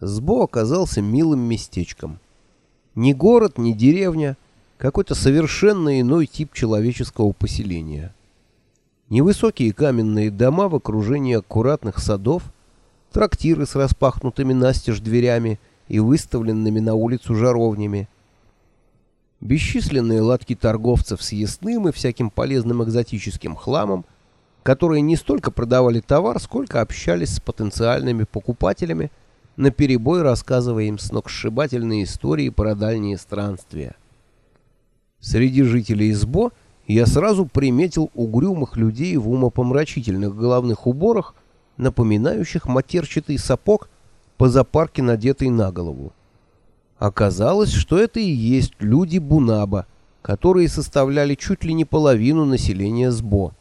Сбо оказался милым местечком. Ни город, ни деревня, какой-то совершенно иной тип человеческого поселения. Невысокие каменные дома в окружении аккуратных садов, трактиры с распахнутыми настежь дверями и выставленными на улицу жаровнями, бесчисленные лотки торговцев с ясным и всяким полезным экзотическим хламом, которые не столько продавали товар, сколько общались с потенциальными покупателями, наперебой рассказывая им сногсшибательные истории про дальние странствия. Среди жителей СБО я сразу приметил угрюмых людей в умопомрачительных головных уборах, напоминающих матерчатый сапог по запарке, надетый на голову. Оказалось, что это и есть люди Бунаба, которые составляли чуть ли не половину населения СБО.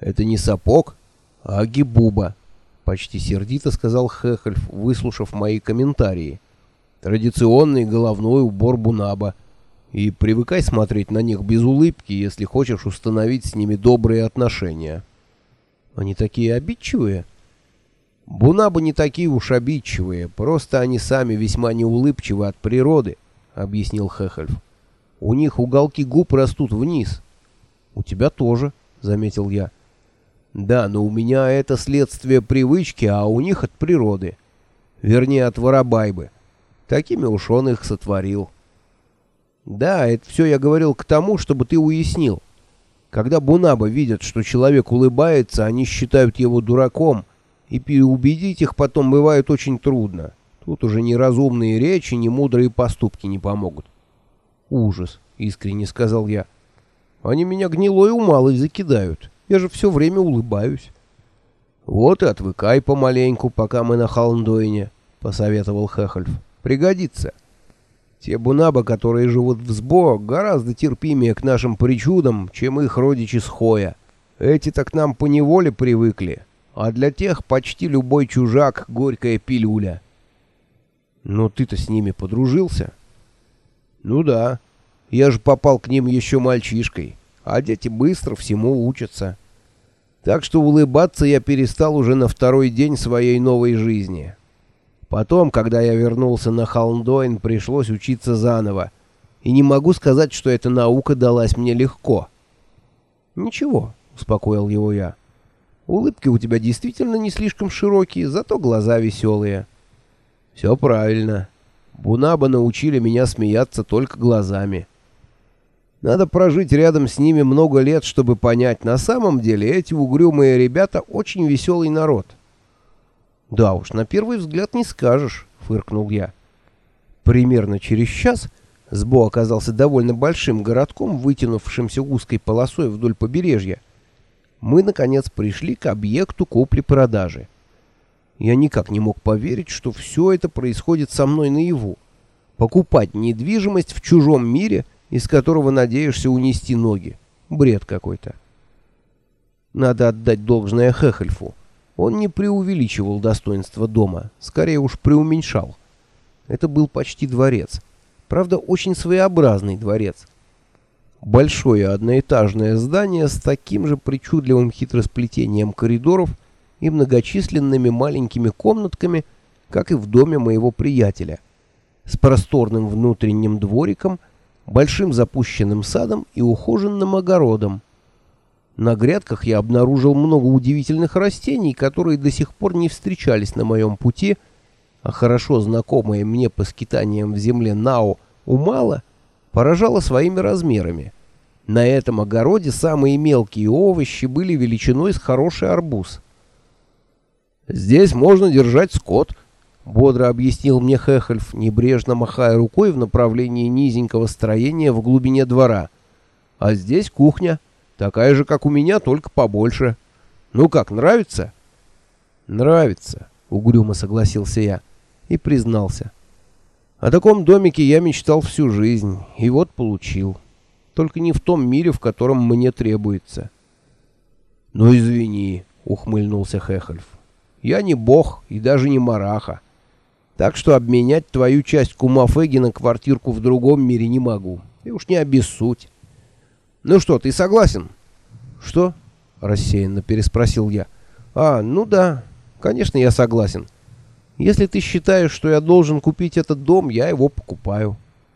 «Это не сапог, а гибуба», — почти сердито сказал Хехельф, выслушав мои комментарии. «Традиционный головной убор Бунаба. И привыкай смотреть на них без улыбки, если хочешь установить с ними добрые отношения». «Они такие обидчивые?» «Бунабы не такие уж обидчивые, просто они сами весьма неулыбчивы от природы», — объяснил Хехельф. «У них уголки губ растут вниз». «У тебя тоже», — заметил я. Да, но у меня это следствие привычки, а у них от природы. Вернее, от воробайбы. Такими уж он их сотворил. Да, это все я говорил к тому, чтобы ты уяснил. Когда бунаба видят, что человек улыбается, они считают его дураком, и переубедить их потом бывает очень трудно. Тут уже ни разумные речи, ни мудрые поступки не помогут. «Ужас», — искренне сказал я. «Они меня гнилой умалой закидают». Я же все время улыбаюсь. Вот и отвыкай помаленьку, пока мы на Халндойне, посоветовал Хехельф. Пригодится. Те бунаба, которые живут в Сбо, гораздо терпимее к нашим причудам, чем их родичи с Хоя. Эти так нам по неволе привыкли, а для тех почти любой чужак — горькая пилюля. Но ты-то с ними подружился? Ну да, я же попал к ним еще мальчишкой а дети быстро всему учатся. Так что улыбаться я перестал уже на второй день своей новой жизни. Потом, когда я вернулся на Халндойн, пришлось учиться заново. И не могу сказать, что эта наука далась мне легко. «Ничего», — успокоил его я. «Улыбки у тебя действительно не слишком широкие, зато глаза веселые». «Все правильно. Бунаба научили меня смеяться только глазами». Надо прожить рядом с ними много лет, чтобы понять, на самом деле эти угрюмые ребята очень веселый народ. «Да уж, на первый взгляд не скажешь», — фыркнул я. Примерно через час Сбо оказался довольно большим городком, вытянувшимся узкой полосой вдоль побережья. Мы, наконец, пришли к объекту купли-продажи. Я никак не мог поверить, что все это происходит со мной наяву. Покупать недвижимость в чужом мире — из которого надеешься унести ноги. Бред какой-то. Надо отдать должное Хехельфу. Он не преувеличивал достоинства дома, скорее уж преуменьшал. Это был почти дворец. Правда, очень своеобразный дворец. Большое одноэтажное здание с таким же причудливым хитросплетением коридоров и многочисленными маленькими комнатками, как и в доме моего приятеля, с просторным внутренним двориком – большим запущенным садом и ухоженным огородом. На грядках я обнаружил много удивительных растений, которые до сих пор не встречались на моем пути, а хорошо знакомые мне по скитаниям в земле Нао Умала поражало своими размерами. На этом огороде самые мелкие овощи были величиной с хороший арбуз. «Здесь можно держать скот», — бодро объяснил мне Хехельф, небрежно махая рукой в направлении низенького строения в глубине двора. «А здесь кухня, такая же, как у меня, только побольше. Ну как, нравится?» «Нравится», — угрюмо согласился я и признался. «О таком домике я мечтал всю жизнь, и вот получил. Только не в том мире, в котором мне требуется». «Ну извини», — ухмыльнулся Хехельф. «Я не бог и даже не мараха. Так что обменять твою часть кумафеги на квартирку в другом мире не могу. И уж не обессудь. Ну что, ты согласен? Что? Рассеянно переспросил я. А, ну да, конечно, я согласен. Если ты считаешь, что я должен купить этот дом, я его покупаю.